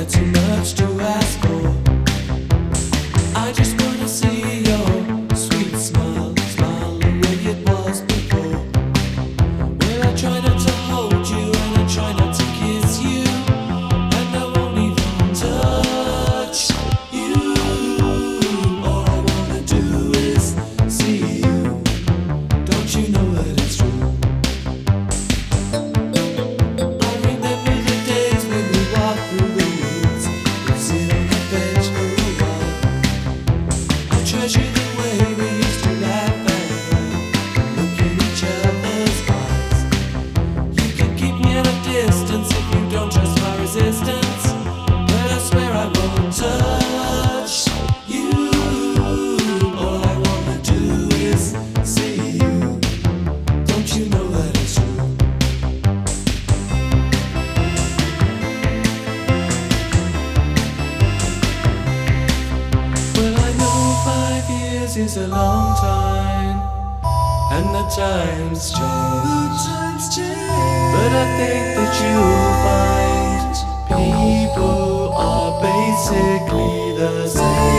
To me. ماجد وهبي years is a long time, and the times change. But I think that you'll find people are basically the same.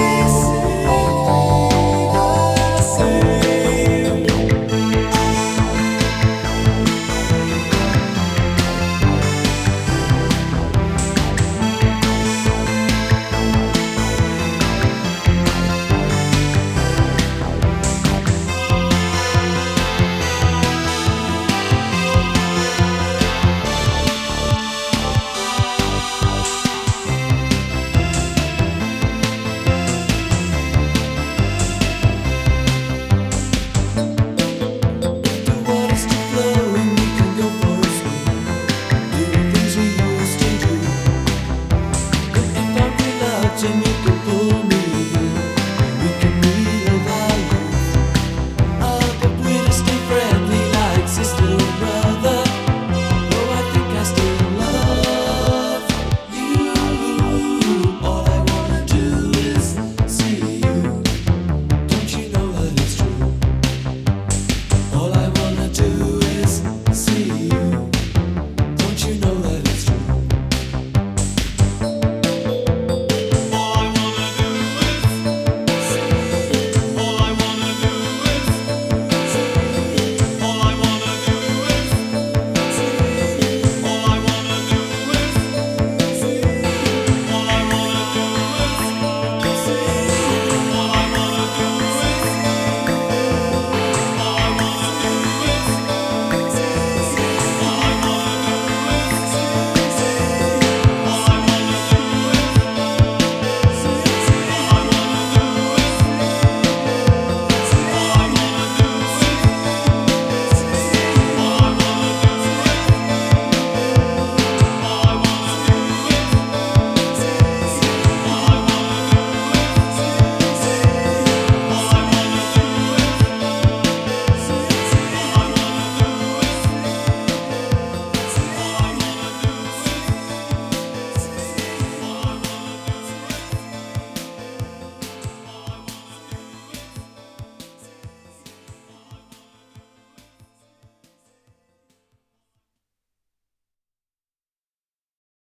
见你。